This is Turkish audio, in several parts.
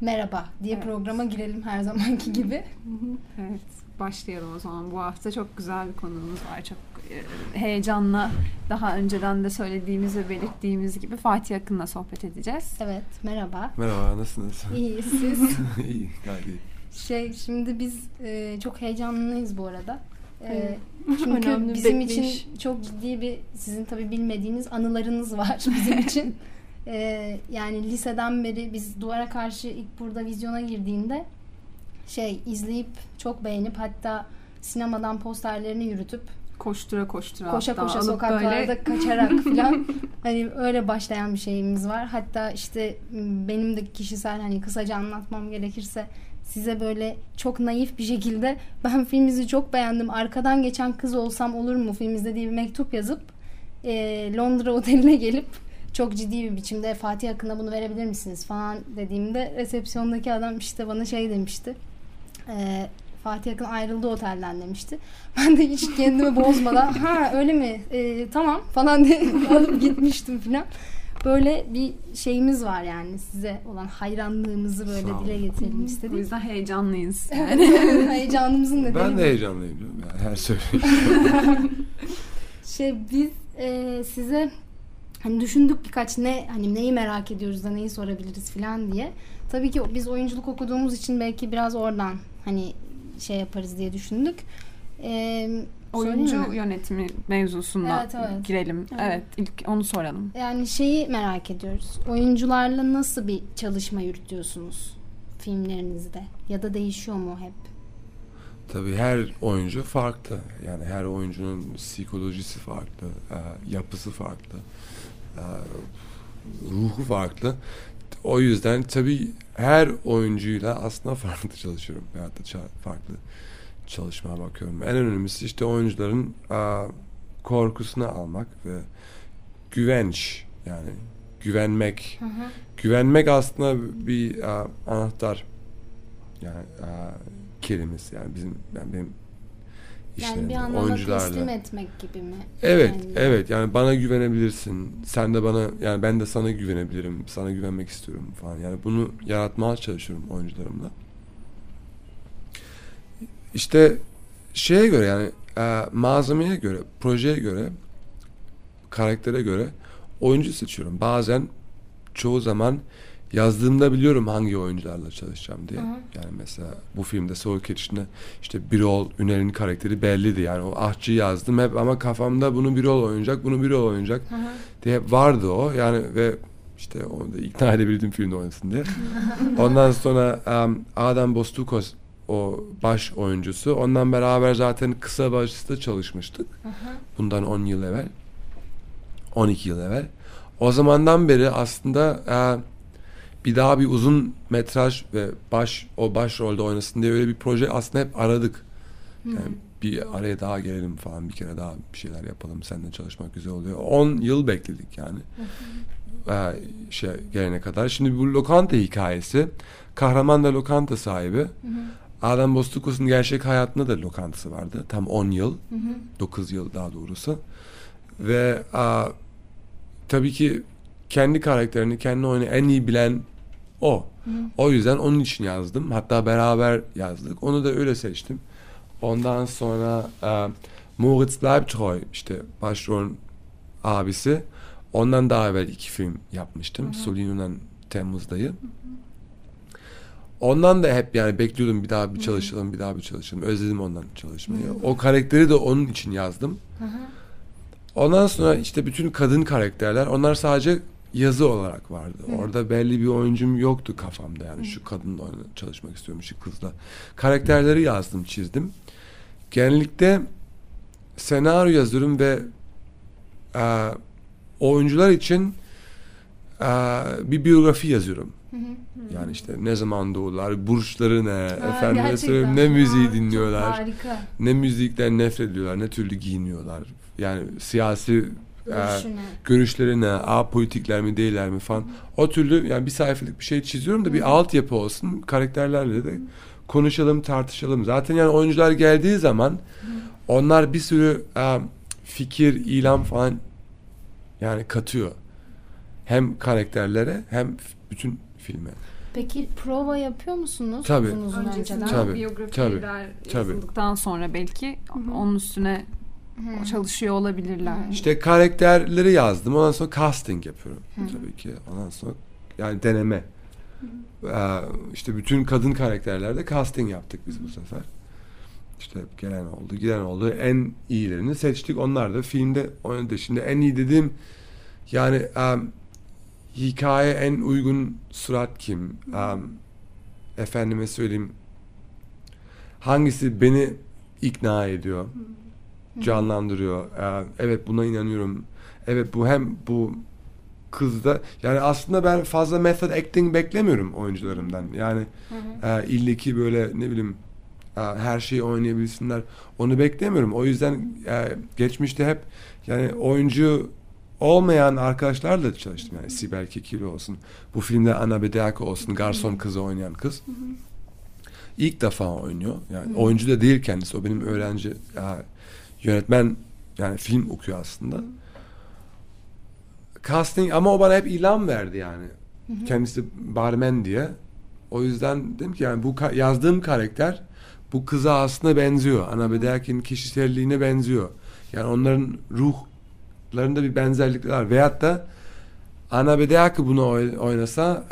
Merhaba diye Evet. programa girelim her zamanki gibi. Evet, başlayalım o zaman. Bu hafta çok güzel bir konumuz var. Çok e, heyecanla daha önceden de söylediğimiz ve belirttiğimiz gibi Fatih Akın'la sohbet edeceğiz. Evet, merhaba. Merhaba, nasılsınız? İyi, siz? iyi, gayet iyi. Şey, şimdi biz e, çok heyecanlıyız bu arada. E, çünkü Önemli bizim bekleyiş. için çok ciddi bir, sizin tabii bilmediğiniz anılarınız var bizim için. E, yani liseden beri biz Duvara Karşı ilk burada vizyona girdiğinde şey izleyip çok beğenip hatta sinemadan posterlerini yürütüp Koştura koştura. koşa hatta koşa sokaklarda böyle- kaçarak falan hani öyle başlayan bir şeyimiz var. Hatta işte benim de kişisel hani kısaca anlatmam gerekirse size böyle çok naif bir şekilde ben filminizi çok beğendim. Arkadan geçen kız olsam olur mu filmimizde diye bir mektup yazıp e, Londra oteline gelip çok ciddi bir biçimde Fatih Akın'a bunu verebilir misiniz falan dediğimde resepsiyondaki adam işte bana şey demişti. E, Fatih Akın ayrıldı otelden demişti. Ben de hiç kendimi bozmadan ha öyle mi E, tamam falan diye alıp gitmiştim falan. Böyle bir şeyimiz var yani size olan hayranlığımızı böyle dile getirelim O istedik. yüzden heyecanlıyız. Heyecanımızın nedeni Ben de heyecanlıyım canım ya, her söyleyişim. Şey biz e, size hani düşündük birkaç ne hani neyi merak ediyoruz da neyi sorabiliriz falan diye. Tabii ki biz oyunculuk okuduğumuz için belki biraz oradan hani şey yaparız diye düşündük. E, Oyuncu yönetimi mevzusuna Evet, evet. girelim. Evet. Evet. ilk onu soralım. Yani şeyi merak ediyoruz. Oyuncularla nasıl bir çalışma yürütüyorsunuz filmlerinizde? Ya da değişiyor mu hep? Tabii her oyuncu farklı. Yani her oyuncunun psikolojisi farklı, e, yapısı farklı, ruhu farklı. O yüzden tabii her oyuncuyla aslında farklı çalışıyorum. Veyahut da farklı çalışmaya bakıyorum. En önemlisi işte oyuncuların korkusunu almak ve güvenç yani güvenmek. Güvenmek aslında bir anahtar yani kelimesi yani bizim yani benim Yani işlerimde, bir anlamda oyuncularla. teslim etmek gibi mi? Evet, Yani- evet. Yani bana güvenebilirsin. Sen de bana, yani ben de sana güvenebilirim. Sana güvenmek istiyorum falan. Yani bunu yaratmaya çalışıyorum oyuncularımla. İşte şeye göre yani e, malzemeye göre, projeye göre, karaktere göre oyuncu seçiyorum. Bazen çoğu zaman yazdığımda biliyorum hangi oyuncularla çalışacağım diye. Hı. Yani mesela bu filmde Soğuk Erişim'de işte Birol Üner'in karakteri belliydi. Yani o ahçı yazdım hep ama kafamda bunu Birol oynayacak, bunu Birol oynayacak Hı hı. diye hep vardı o. Yani ve işte onu da ikna edebildim filmde oynasın diye. Ondan sonra um, Adam Bostukos o baş oyuncusu. Ondan beraber zaten kısa başta çalışmıştık. Hı hı. Bundan 10 yıl evvel. 12 yıl evvel. O zamandan beri aslında e, bir daha bir uzun metraj ve baş o başrolde oynasın diye öyle bir proje aslında hep aradık. Yani bir araya daha gelelim falan bir kere daha bir şeyler yapalım. Seninle çalışmak güzel oluyor. 10 yıl bekledik yani. E, şey gelene kadar. Şimdi bu lokanta hikayesi. Kahraman da lokanta sahibi. Adam Bostukos'un gerçek hayatında da lokantası vardı. Tam 10 yıl. Hı hı. 9 yıl daha doğrusu. Ve a, tabii ki kendi karakterini, kendi oyunu en iyi bilen o. O yüzden onun için yazdım. Hatta beraber yazdık. Onu da öyle seçtim. Ondan sonra a, Moritz Bleibtreu işte başrolün abisi. Ondan daha evvel iki film yapmıştım. Solino'dan Temmuz'dayı. Ondan da hep yani bekliyordum bir daha bir çalışalım, bir daha bir çalışalım. Özledim ondan çalışmayı. O karakteri de onun için yazdım. Hı hı. Ondan sonra işte bütün kadın karakterler onlar sadece yazı olarak vardı. Orada belli bir oyuncum yoktu kafamda yani şu kadınla çalışmak istiyorum şu kızla. Karakterleri yazdım, çizdim. Genellikle senaryo yazıyorum ve e, oyuncular için e, bir biyografi yazıyorum. Hı hı. Yani işte ne zaman doğdular, burçları ne, Ha, gerçekten. söyleyeyim ne müziği Aa, dinliyorlar. Ne müzikten nefret ediyorlar, ne türlü giyiniyorlar. Yani siyasi Görüşüne. görüşleri ne, apolitikler mi değiller mi falan. O türlü yani bir sayfalık bir şey çiziyorum da bir altyapı olsun. Karakterlerle de konuşalım, tartışalım. Zaten yani oyuncular geldiği zaman onlar bir sürü e, fikir, ilan falan yani katıyor. Hem karakterlere hem bütün filme. Peki prova yapıyor musunuz? Tabii. Uzun uzun önceden. Tabii, biyografiler tabii. yazıldıktan sonra belki onun üstüne Hı. çalışıyor olabilirler. İşte karakterleri yazdım. Ondan sonra casting yapıyorum tabii ki. Ondan sonra yani deneme. Ee, işte bütün kadın karakterlerde casting yaptık biz bu sefer. İşte gelen oldu, giden oldu. En iyilerini seçtik. Onlar da filmde oynadı. Şimdi en iyi dediğim yani em, hikaye en uygun surat kim? Em, efendime söyleyeyim hangisi beni ikna ediyor? Canlandırıyor. Ee, evet buna inanıyorum. Evet bu hem bu kızda yani aslında ben fazla method acting beklemiyorum oyuncularımdan. Yani e, illeki böyle ne bileyim e, her şeyi oynayabilsinler. Onu beklemiyorum. O yüzden e, geçmişte hep yani oyuncu olmayan arkadaşlarla çalıştım. Yani Sibel Kekili olsun. Bu filmde Ana Bedeako olsun. Garson kızı oynayan kız. İlk defa oynuyor. Yani oyuncu da değil kendisi. O benim öğrenci e, yönetmen yani film okuyor aslında. Casting ama o bana hep ilan verdi yani. Kendisi barmen diye. O yüzden dedim ki yani bu ka- yazdığım karakter bu kıza aslında benziyor. Ana Bedelkin kişiselliğine benziyor. Yani onların ruhlarında bir benzerlikler var. Veyahut da Ana Bedelki bunu oy- oynasa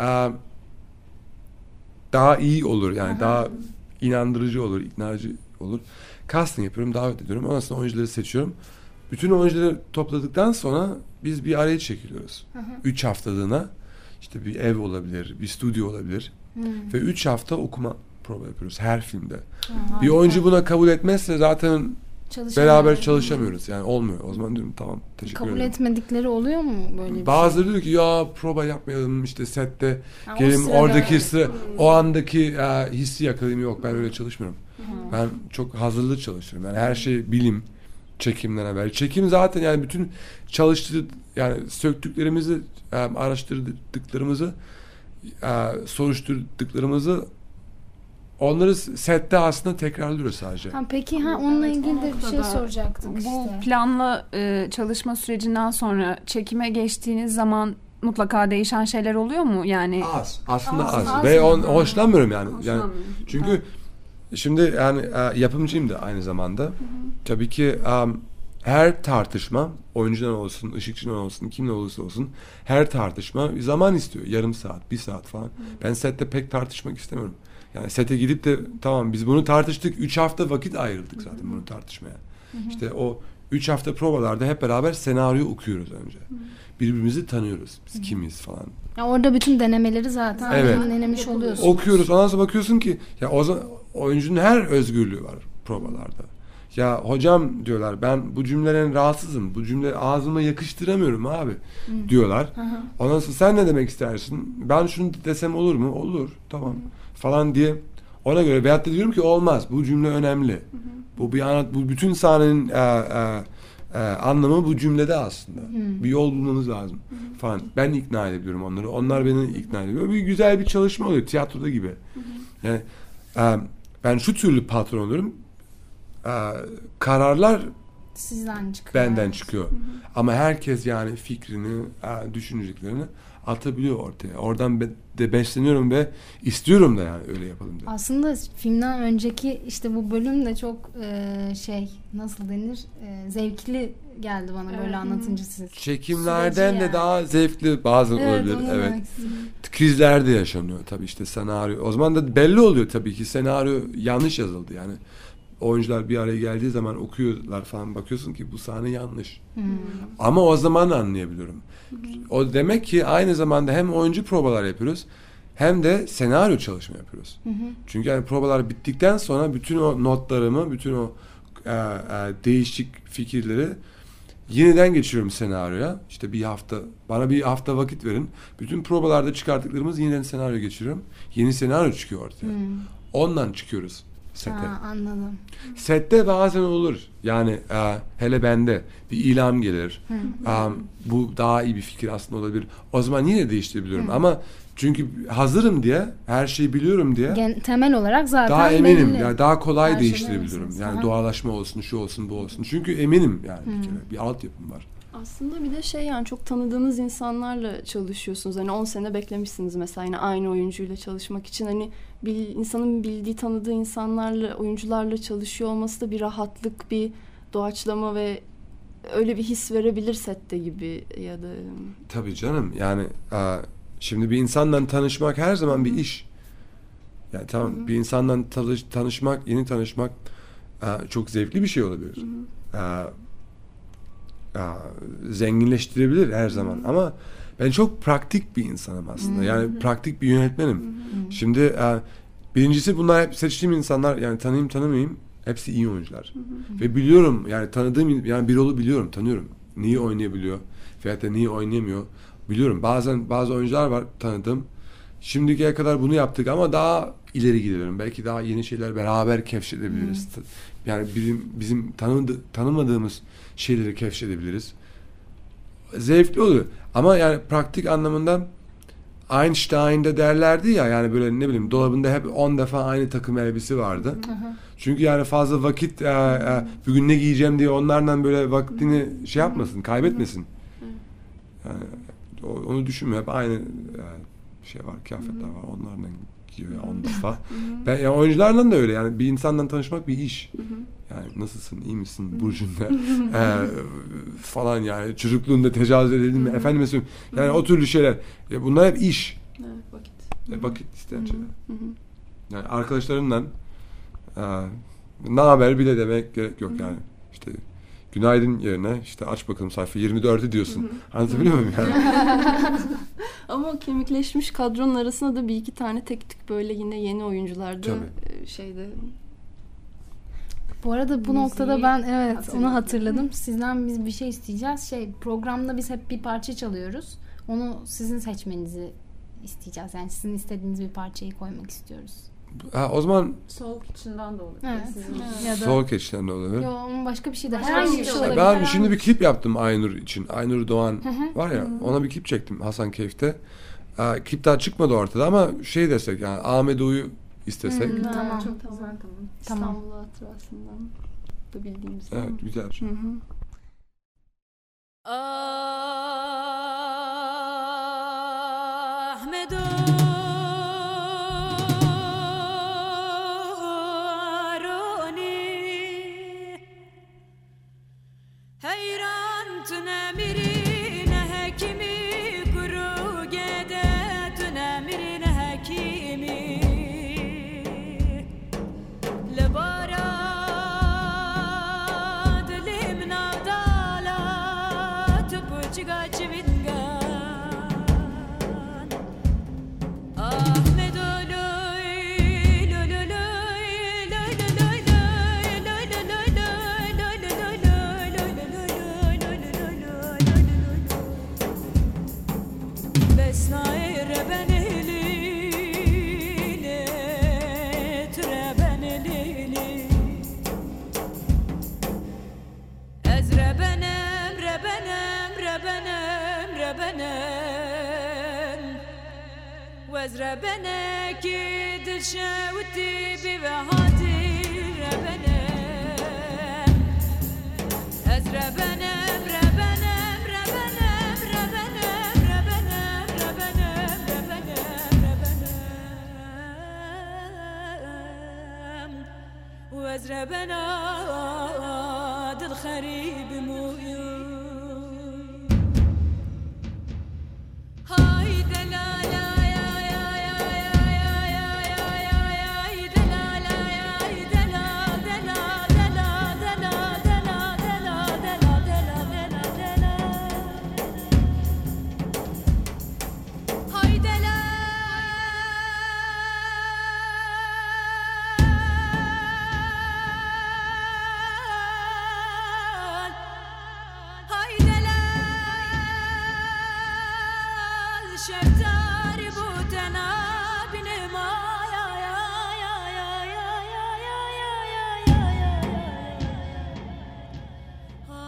daha iyi olur. Yani daha inandırıcı olur, iknacı olur. Casting yapıyorum, davet ediyorum. Ondan sonra oyuncuları seçiyorum. Bütün oyuncuları topladıktan sonra biz bir araya çekiliyoruz. Üç haftalığına işte bir ev olabilir, bir stüdyo olabilir. Ve üç hafta okuma prova yapıyoruz her filmde. Bir oyuncu buna kabul etmezse zaten beraber çalışamıyoruz. Yani olmuyor. O zaman diyorum tamam teşekkür Kabul ederim. etmedikleri oluyor mu böyle bir Bazıları diyor ki ya prova yapmayalım işte sette Ha, gelin oradaki sıra o andaki e, hissi yakalayayım yok ben öyle çalışmıyorum. Ben çok hazırlı çalışıyorum. Yani her şey bilim çekimden haber. Çekim zaten yani bütün çalıştır yani söktüklerimizi e, araştırdıklarımızı e, soruşturduklarımızı onları sette aslında tekrarlıyoruz sadece. Ha, peki ha onunla Evet, ilgili de bir şey noktada soracaktık Bu işte. planlı e, çalışma sürecinden sonra çekime geçtiğiniz zaman mutlaka değişen şeyler oluyor mu? Yani Az. Aslında Az, az. az Ve on, hoşlanmıyorum yani. yani çünkü şimdi yani e, yapımcıyım da aynı zamanda. Tabii ki um, her tartışma oyuncudan olsun, ışıkçıdan olsun, kimle olursa olsun her tartışma zaman istiyor. Yarım saat, bir saat falan. Ben sette pek tartışmak istemiyorum. Yani sete gidip de tamam biz bunu tartıştık. Üç hafta vakit ayırdık zaten bunu tartışmaya. İşte o üç hafta provalarda hep beraber senaryo okuyoruz önce. Birbirimizi tanıyoruz. Biz kimiz falan. Ya orada bütün denemeleri zaten Evet. denemiş oluyorsunuz. Okuyoruz ondan sonra bakıyorsun ki ya o zaman oyuncunun her özgürlüğü var provalarda. Ya hocam diyorlar ben bu cümlelerin rahatsızım. Bu cümle ağzıma yakıştıramıyorum abi diyorlar. Ondan sonra sen ne demek istersin? Ben şunu desem olur mu? Olur. Tamam. Falan diye ona göre veyahut da diyorum ki olmaz. Bu cümle önemli. Bu bir anlat bu bütün sahnenin e, e, e, anlamı bu cümlede aslında. Bir yol bulmamız lazım falan. Ben ikna edebiliyorum onları. Onlar beni ikna ediyor. Bir güzel bir çalışma oluyor tiyatroda gibi. Yani e, ben şu türlü patron oluyorum. E, kararlar Sizden çıkıyor. benden çıkıyor. Ama herkes yani fikrini, e, düşüneceklerini atabiliyor ortaya. Oradan de besleniyorum ve istiyorum da yani öyle yapalım diye. Aslında filmden önceki işte bu bölüm de çok e, şey nasıl denir e, zevkli geldi bana böyle Evet. anlatınca siz. Çekimlerden Süreci de yani. daha zevkli bazı Evet, olabilir. Evet. demek. Krizler de yaşanıyor tabii işte senaryo. O zaman da belli oluyor tabii ki senaryo yanlış yazıldı yani. Oyuncular bir araya geldiği zaman okuyorlar falan bakıyorsun ki bu sahne yanlış. Hmm. Ama o zaman anlayabiliyorum. O demek ki aynı zamanda hem oyuncu provalar yapıyoruz hem de senaryo çalışma yapıyoruz. Çünkü yani provalar bittikten sonra bütün o notlarımı, bütün o e, e, değişik fikirleri yeniden geçiriyorum senaryoya. İşte bir hafta, bana bir hafta vakit verin. Bütün provalarda çıkarttıklarımız yeniden senaryo geçiriyorum. Yeni senaryo çıkıyor ortaya. Ondan çıkıyoruz sete. Ha, anladım. Sette bazen olur. Yani e, hele bende bir ilan gelir. E, bu daha iyi bir fikir aslında olabilir. O zaman yine değiştirebiliyorum. Ama çünkü hazırım diye, her şeyi biliyorum diye Gen- temel olarak zaten daha eminim. belli. Yani daha kolay şey eminsiniz. Yani Aha. doğalaşma olsun, şu olsun, bu olsun. Çünkü eminim yani bir kere. Bir altyapım var. Aslında bir de şey yani çok tanıdığınız insanlarla çalışıyorsunuz. Hani 10 sene beklemişsiniz mesela yine aynı oyuncuyla çalışmak için. Hani bir insanın bildiği, tanıdığı insanlarla, oyuncularla çalışıyor olması da bir rahatlık, bir doğaçlama ve öyle bir his verebilir sette gibi ya da Tabii canım yani e, şimdi bir insanla tanışmak her zaman bir iş. Yani tamam bir insanla talış- tanışmak, yeni tanışmak e, çok zevkli bir şey olabilir. E, e, zenginleştirebilir her zaman ama ben çok praktik bir insanım aslında. Yani praktik bir yönetmenim. Şimdi e, birincisi bunlar hep seçtiğim insanlar yani tanıyayım tanımayayım hepsi iyi oyuncular. Ve biliyorum yani tanıdığım yani bir rolu biliyorum, tanıyorum. Neyi oynayabiliyor veyahut da neyi oynayamıyor biliyorum. Bazen bazı oyuncular var tanıdığım. Şimdiye kadar bunu yaptık ama daha ileri gidelim. Belki daha yeni şeyler beraber keşfedebiliriz. Yani bizim bizim tanımadı, tanımadığımız şeyleri keşfedebiliriz. Zevkli oluyor. Ama yani praktik anlamında Einstein'da derlerdi ya yani böyle ne bileyim dolabında hep 10 defa aynı takım elbise vardı. Çünkü yani fazla vakit e, e, bugün ne giyeceğim diye onlardan böyle vaktini şey yapmasın, kaybetmesin. Yani onu düşünme hep aynı yani şey var, kıyafetler var. Onlardan giyiyor ya 10 defa. Ben yani oyuncularla da öyle yani bir insanla tanışmak bir iş. Yani nasılsın, iyi misin, burcun ne? Ee, falan yani çocukluğunda tecavüz edildin mi? Efendime söyleyeyim. Yani o türlü şeyler. Ya bunlar hep iş. evet, vakit. E, vakit isteyen şeyler. Yani arkadaşlarımla e, ne haber bile demek gerek yok yani. İşte günaydın yerine işte aç bakalım sayfa 24'ü diyorsun. Anlatabiliyor muyum yani? Ama o kemikleşmiş kadronun arasında da bir iki tane tek tük böyle yine yeni oyuncular da Tabii. e, şeyde Bu arada bu Müziği noktada ben evet hatırladım. onu hatırladım. Sizden biz bir şey isteyeceğiz. Şey programda biz hep bir parça çalıyoruz. Onu sizin seçmenizi isteyeceğiz. Yani sizin istediğiniz bir parçayı koymak istiyoruz. Ha, o zaman Soğuk içinden de olur. Evet. Sizin- Ya da Soğuk geçişlerinde olabilir. Yo, ama başka bir şey de Başka herhangi bir bir şey şey de olabilir. Ben Herhangi- şimdi bir klip yaptım Aynur için. Aynur Doğan var ya ona bir klip çektim Hasan Keyif'te. Ee, klip daha çıkmadı ortada ama şey desek yani Ahmet Doğu'yu istesek. Hı. Tamam. Çok güzel tamam. Tamam. İstanbul hatırasından da bildiğimiz Evet zaman. güzel. Hı hı. وازرى بنادر خريب مويو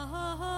heart.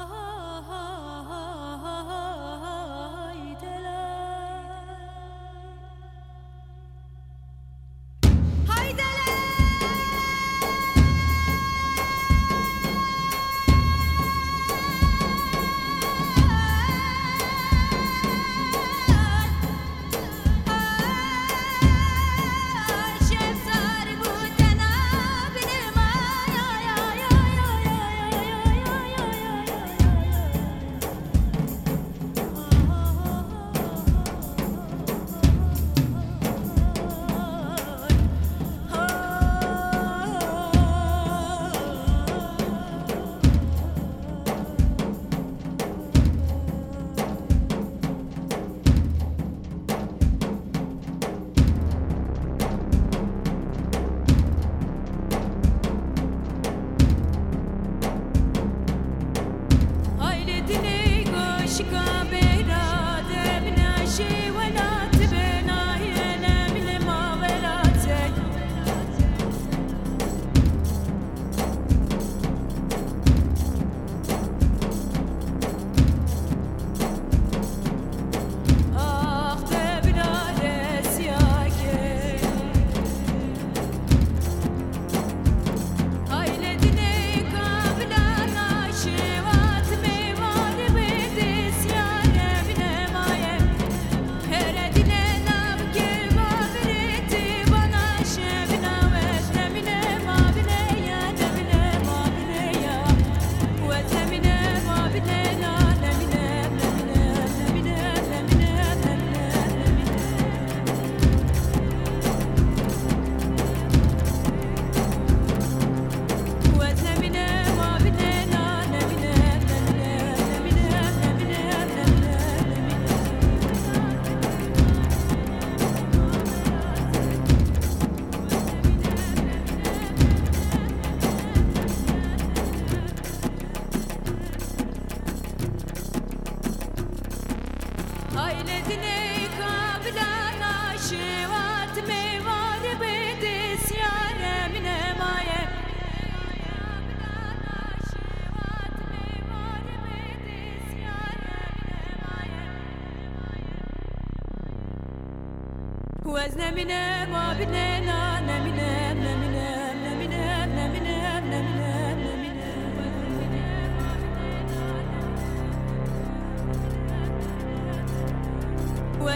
Ez neminem abine na neminem neminem neminem neminem neminem neminem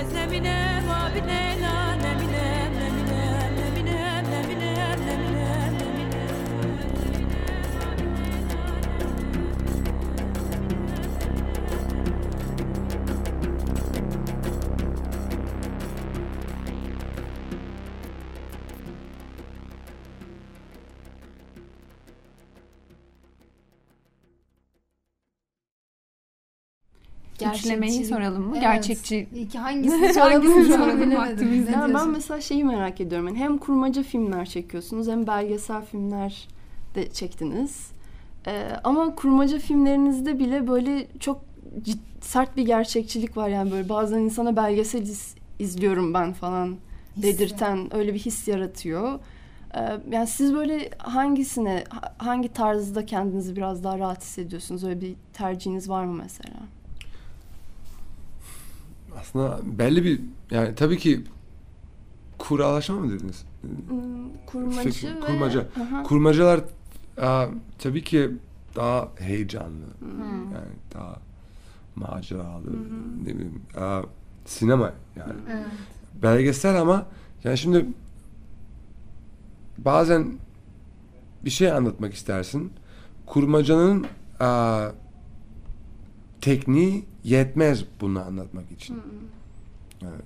Ez neminem abine Üçlemeyi Gerçekçi- soralım mı? Evet. Gerçekçi İki hangisini soralım soralım ben mesela şeyi merak ediyorum. Yani hem kurmaca filmler çekiyorsunuz hem belgesel filmler de çektiniz. Ee, ama kurmaca filmlerinizde bile böyle çok cid- sert bir gerçekçilik var yani böyle bazen insana belgesel iz- izliyorum ben falan dedirten öyle bir his yaratıyor. Ee, yani siz böyle hangisine ha- hangi tarzda kendinizi biraz daha rahat hissediyorsunuz? Öyle bir tercihiniz var mı mesela? Aslında belli bir yani tabii ki kurallaşma mı dediniz? Hmm, Kurmacı Fikir- ve... kurmaca. Aha. Kurmacalar aa, tabii ki daha heyecanlı. Hmm. Yani daha maceralı. Ne bileyim. aa, sinema yani. Evet. Belgesel ama yani şimdi bazen bir şey anlatmak istersin. Kurmacanın aa, tekniği yetmez bunu anlatmak için. Yani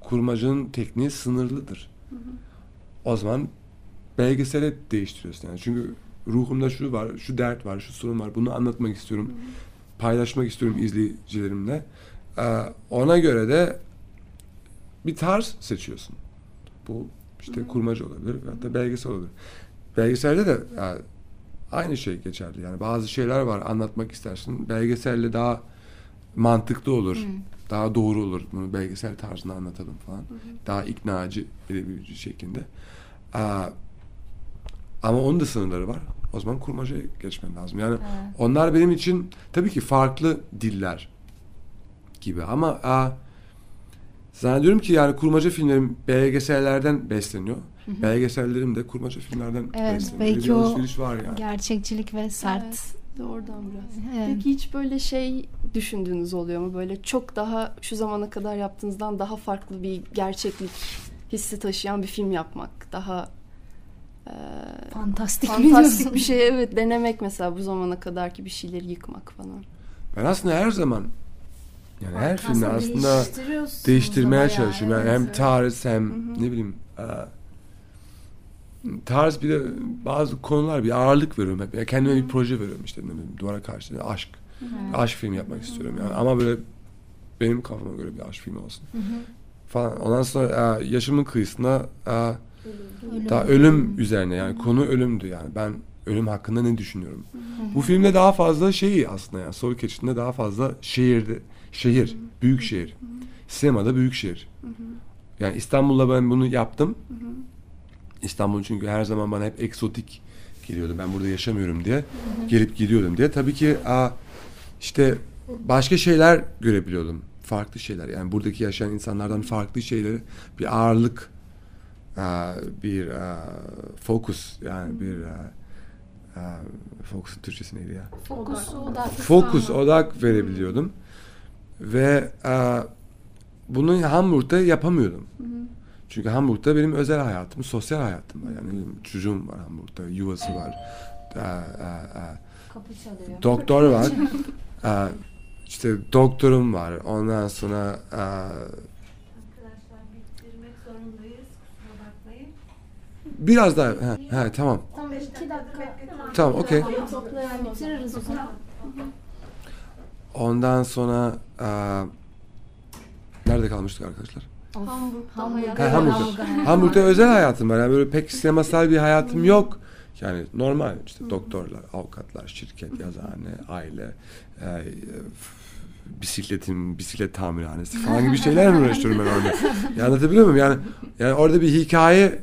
kurmacanın tekniği sınırlıdır. O zaman belgesele değiştiriyorsun yani. Çünkü ruhumda şu var, şu dert var, şu sorun var. Bunu anlatmak istiyorum. Paylaşmak istiyorum izleyicilerimle. Ee, ona göre de bir tarz seçiyorsun. Bu işte kurmaca olabilir hatta belgesel olabilir. Belgeselde de e, aynı şey geçerli. Yani bazı şeyler var anlatmak istersin. Belgeselle daha mantıklı olur. Daha doğru olur. Bunu belgesel tarzında anlatalım falan. Daha iknacı edebilici şeklinde. Aa, ama onun da sınırları var. O zaman kurmacaya geçmen lazım. Yani onlar benim için tabii ki farklı diller gibi ama aa, zannediyorum ki yani kurmaca filmlerim belgesellerden besleniyor. Belgesellerim de kurmaca filmlerden Evet, besleniyor. belki bir o alışveriş var yani. Gerçekçilik ve sert. Evet, doğrudan biraz. Evet. Peki hiç böyle şey düşündüğünüz oluyor mu? Böyle çok daha şu zamana kadar yaptığınızdan daha farklı bir gerçeklik hissi taşıyan bir film yapmak. Daha e, Fantastik, fantastik bir şey evet denemek mesela bu zamana kadarki bir şeyleri yıkmak falan. Ben aslında her zaman yani her filmde aslında değiştirmeye çalışıyorum. Yani evet, hem tarz hem ne bileyim e, tarz bir de bazı konular bir ağırlık veriyorum hep. Yani kendime bir proje veriyorum işte ne bileyim duvara karşı aşk. Aşk filmi yapmak istiyorum yani ama böyle benim kafama göre bir aşk filmi olsun. Falan. Ondan sonra e, yaşımın kıyısında e, Ölüm. daha ölüm üzerine yani konu ölümdü yani ben ölüm hakkında ne düşünüyorum. Bu filmde daha fazla şey aslında yani soru keçinde daha fazla şehirde şehir, büyük şehir. Sinemada büyük şehir. Yani İstanbul'da ben bunu yaptım. İstanbul çünkü her zaman bana hep eksotik geliyordu. Ben burada yaşamıyorum diye. Gelip gidiyordum diye. Tabii ki aa, işte başka şeyler görebiliyordum. Farklı şeyler. Yani buradaki yaşayan insanlardan farklı şeyleri bir ağırlık aa, bir aa, fokus yani bir aa, fokusun Türkçesi neydi ya? Fokus odak. Fokus odak verebiliyordum. Ve aa, bunu Hamburg'da yapamıyordum. Çünkü Hamburg'da benim özel hayatım, sosyal hayatım var. Yani çocuğum var Hamburg'da, yuvası var. Aa, Kapı çalıyor. doktor var. Aa, işte doktorum var. Ondan sonra aa, Arkadaşlar bitirmek zorundayız. Kusura bakmayın. biraz daha ha, ha, tamam. Tam iki dakika. Tamam okey. Yani bitiririz o zaman. Ondan sonra nerede kalmıştık arkadaşlar? Hamburg'da Hamburg. Ha, Hamburg'da. Hamburg'da özel hayatım var. Yani böyle pek sinemasal bir hayatım yok. Yani normal işte doktorlar, avukatlar, şirket, yazıhane, aile, e, e, bisikletim, bisiklet tamirhanesi falan gibi şeylerle uğraşıyorum ben orada. Ya anlatabiliyor muyum? Yani yani orada bir hikaye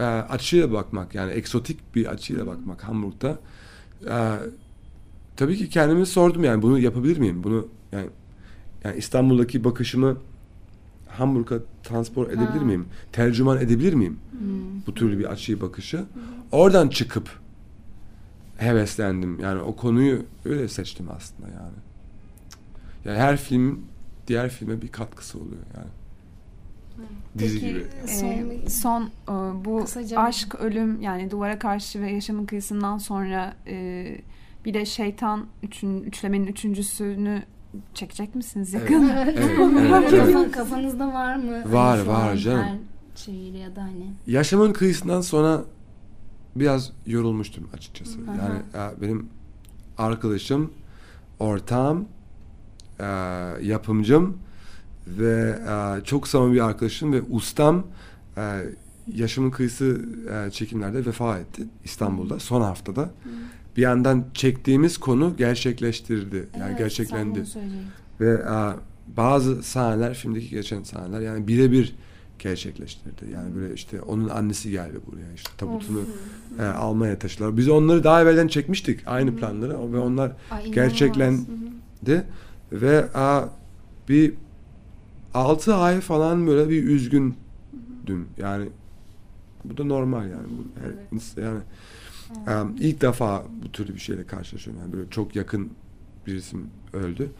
e, açıyla bakmak yani eksotik bir açıyla bakmak Hamburg'da. E, tabii ki kendime sordum yani bunu yapabilir miyim? Bunu yani yani İstanbul'daki bakışımı Hamburg'a transport edebilir Ha. miyim? Tercüman edebilir miyim? Hmm. Bu türlü bir açıyı bakışı. Oradan çıkıp heveslendim. Yani o konuyu öyle seçtim aslında yani. Yani her film diğer filme bir katkısı oluyor yani. Dizi Peki, gibi. e, son e, bu Kısaca- aşk, ölüm yani duvara karşı ve yaşamın kıyısından sonra e, bir de şeytan üçün, üçlemenin üçüncüsünü çekecek misiniz yakın? Evet, evet, evet. Kafanızda var mı? Hani Var, şu var an canım. Her şeyiyle ya da hani. Yaşamın kıyısından sonra biraz yorulmuştum açıkçası. Hı hı. Yani e, benim arkadaşım, ortağım, e, yapımcım ve e, çok samimi bir arkadaşım ve ustam e, yaşamın kıyısı e, çekimlerde vefat etti İstanbul'da son haftada. Bir yandan çektiğimiz konu gerçekleştirdi. Yani Evet, gerçeklendi. Ve e, bazı sahneler, filmdeki geçen sahneler yani birebir gerçekleştirdi. Yani böyle işte onun annesi geldi buraya işte tabutunu e, almaya taşıdılar. Biz onları daha evvelden çekmiştik aynı planları ve onlar Ay, gerçeklendi ve e, bir 6 ay falan böyle bir üzgündüm. Yani bu da normal yani. Bu, ins- yani e, ilk defa bu türlü bir şeyle karşılaşıyorum. Yani böyle çok yakın birisi öldü.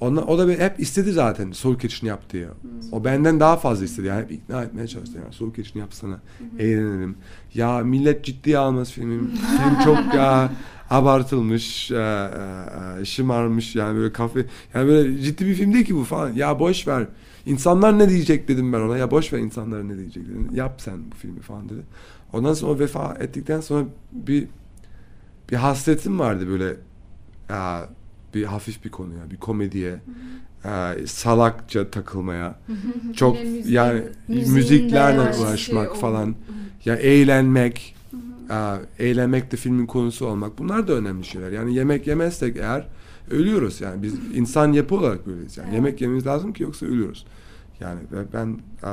Ona, o da bir- hep istedi zaten soğuk geçişini yap diye. O benden daha fazla istedi. Yani hep ikna etmeye çalıştı. Yani soğuk geçişini yapsana. Eğlenelim. Ya millet ciddiye almaz filmim. Film çok ya abartılmış, e, e, e, şımarmış yani böyle kafe. Yani böyle ciddi bir film değil ki bu falan. Ya boş ver. İnsanlar ne diyecek dedim ben ona. Ya boş ver insanlar ne diyecek dedim. Yap sen bu filmi falan dedi. Ondan sonra o vefa ettikten sonra bir bir hasretim vardı böyle. Ya, bir hafif bir konuya, bir komediye, e, salakça takılmaya, çok yani müziklerle uğraşmak falan, ya eğlenmek, eğlenmek de filmin konusu olmak. Bunlar da önemli şeyler. Yani yemek yemezsek eğer ölüyoruz yani biz insan yapı olarak böyleyiz. Yani yemek yememiz lazım ki yoksa ölüyoruz. Yani ben e,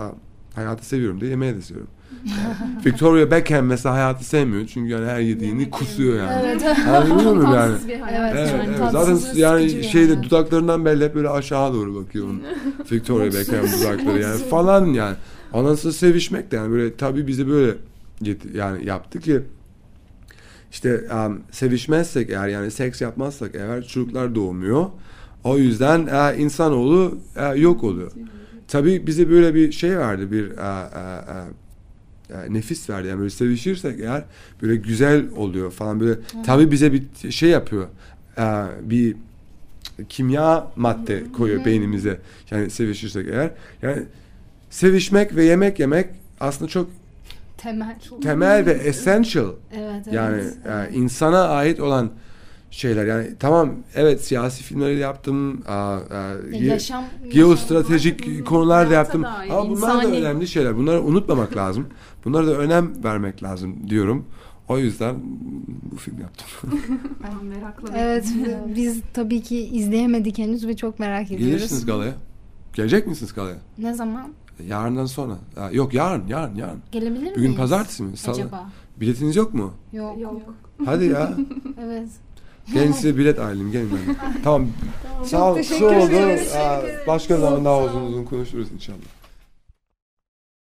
hayatı seviyorum da yemeği de seviyorum. Yani Victoria Beckham mesela hayatı sevmiyor çünkü yani her yediğini kusuyor yani. Evet. Yani? Tatsız bir hayat. Evet, Evet, yani evet. Zaten yani şeyde yani. dudaklarından belli hep böyle aşağı doğru bakıyor onun. Victoria Beckham dudakları yani falan yani. Sonra sevişmek de yani böyle tabii bizi böyle yani yaptı ki işte um, sevişmezsek eğer yani seks yapmazsak eğer çocuklar doğmuyor. O yüzden e, insanoğlu e, yok oluyor. Tabii bize böyle bir şey verdi bir e, e, e, nefis verdi. Yani böyle sevişirsek eğer böyle güzel oluyor falan böyle. Tabii bize bir şey yapıyor. E, bir kimya madde koyuyor beynimize. Yani sevişirsek eğer. Yani sevişmek ve yemek yemek aslında çok Temel. temel ve essential. Evet, evet. Yani e, insana ait olan şeyler. Yani tamam evet siyasi filmleri yaptım. aa, aa, Ya ge- yaşam, geostratejik yaşam- konular da yaptım. dair, Ama bunlar da insani- önemli şeyler. Bunları unutmamak lazım. Bunlara da önem vermek lazım diyorum. O yüzden bu film yaptım. Ben merakla Evet biz tabii ki izleyemedik henüz ve çok merak ediyoruz. Gelirsiniz galaya. Gelecek misiniz galaya? Ne zaman? Yarından sonra. Aa, yok yarın, yarın, yarın. Gelebilir miyiz? Bugün pazartesi mi? Salı. Acaba? Biletiniz yok mu? Yok. Yok. Hadi ya. Evet. Gelin size bilet alayım. Gelin ben. tamam. Sağ ol. teşekkür Su oldu. ederiz. Aa, Başka zaman daha uzun uzun konuşuruz inşallah.